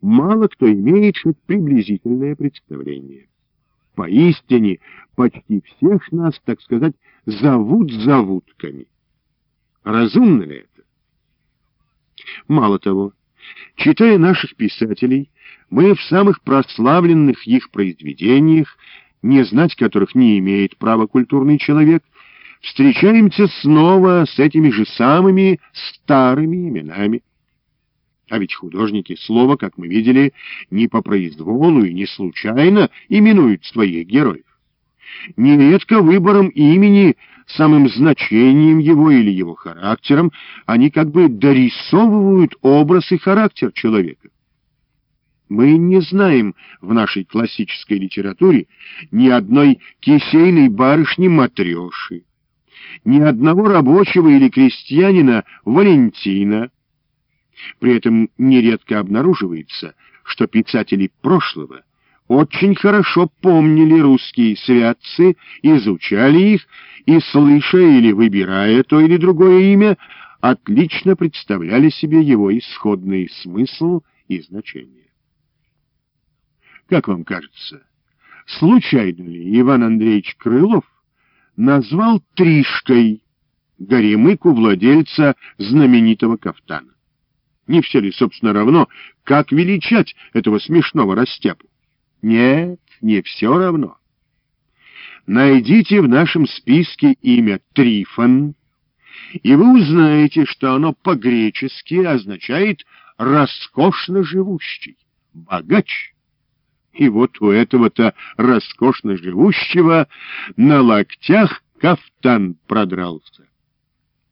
мало кто имеет хоть приблизительное представление. Поистине, почти всех нас, так сказать, зовут завутками. Разумно ли это? Мало того, читая наших писателей, мы в самых прославленных их произведениях, не знать которых не имеет права культурный человек, встречаемся снова с этими же самыми старыми именами. А ведь художники слова, как мы видели, не по произволу и не случайно именуют своих героев. Нередко выбором имени, самым значением его или его характером, они как бы дорисовывают образ и характер человека. Мы не знаем в нашей классической литературе ни одной кисейной барышни-матреши, ни одного рабочего или крестьянина Валентина. При этом нередко обнаруживается, что писатели прошлого очень хорошо помнили русские святцы, изучали их и, слыша или выбирая то или другое имя, отлично представляли себе его исходный смысл и значение. Как вам кажется, случайно ли Иван Андреевич Крылов назвал Тришкой горемыку владельца знаменитого кафтана? Не все ли, собственно, равно, как величать этого смешного растяпу? Нет, не все равно. Найдите в нашем списке имя Трифон, и вы узнаете, что оно по-гречески означает «роскошно живущий», «богач». И вот у этого-то роскошно живущего на локтях кафтан продрался.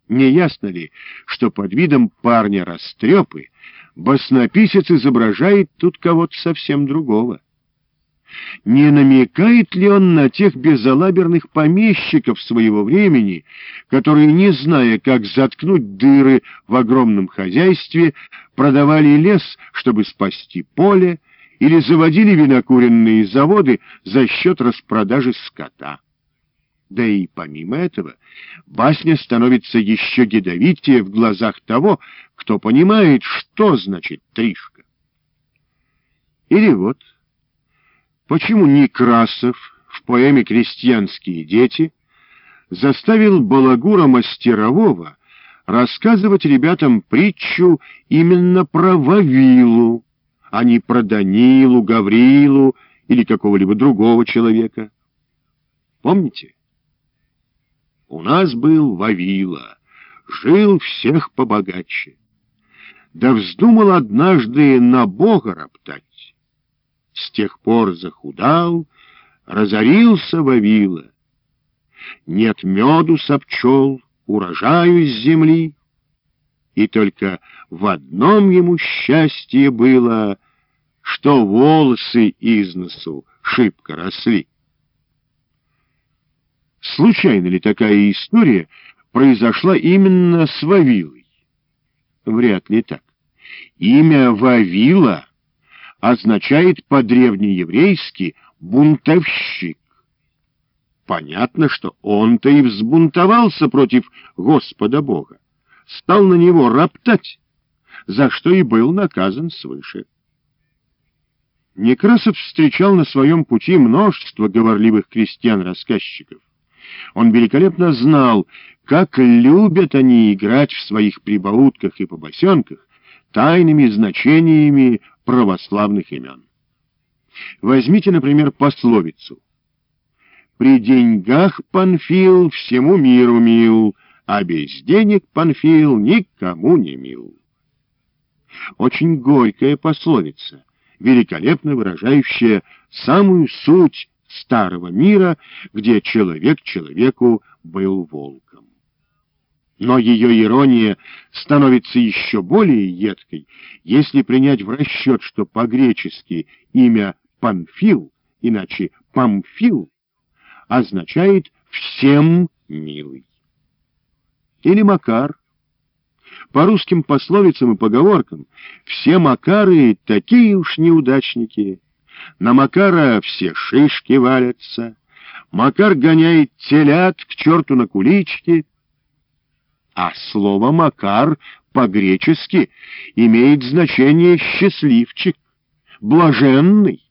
Не ясно ли, что под видом парня растрепы баснописец изображает тут кого-то совсем другого? Не намекает ли он на тех безалаберных помещиков своего времени, которые, не зная, как заткнуть дыры в огромном хозяйстве, продавали лес, чтобы спасти поле, или заводили винокуренные заводы за счет распродажи скота? Да и помимо этого, басня становится еще ядовитее в глазах того, кто понимает, что значит тришка. Или вот, почему Некрасов в поэме «Крестьянские дети» заставил Балагура Мастерового рассказывать ребятам притчу именно про Вавилу, а не про Данилу, Гаврилу или какого-либо другого человека. Помните? У нас был Вавила, жил всех побогаче. Да вздумал однажды на Бога роптать. С тех пор захудал, разорился Вавила. Нет меду со пчел, урожаю с земли. И только в одном ему счастье было, что волосы из носу шибко росли. Случайно ли такая история произошла именно с Вавилой? Вряд ли так. Имя Вавила означает по-древнееврейски «бунтовщик». Понятно, что он-то и взбунтовался против Господа Бога, стал на него роптать, за что и был наказан свыше. Некрасов встречал на своем пути множество говорливых крестьян-рассказчиков. Он великолепно знал, как любят они играть в своих прибаутках и побосенках тайными значениями православных имен. Возьмите, например, пословицу. «При деньгах Панфил всему миру мил, а без денег Панфил никому не мил». Очень горькая пословица, великолепно выражающая самую суть старого мира, где человек человеку был волком. Но ее ирония становится еще более едкой, если принять в расчет, что по-гречески имя Памфил, иначе Памфил, означает «всем милый». Или Макар. По русским пословицам и поговоркам все Макары такие уж неудачники — на Макара все шишки валятся. Макар гоняет телят к черту на кулички. А слово «макар» по-гречески имеет значение «счастливчик». блаженный.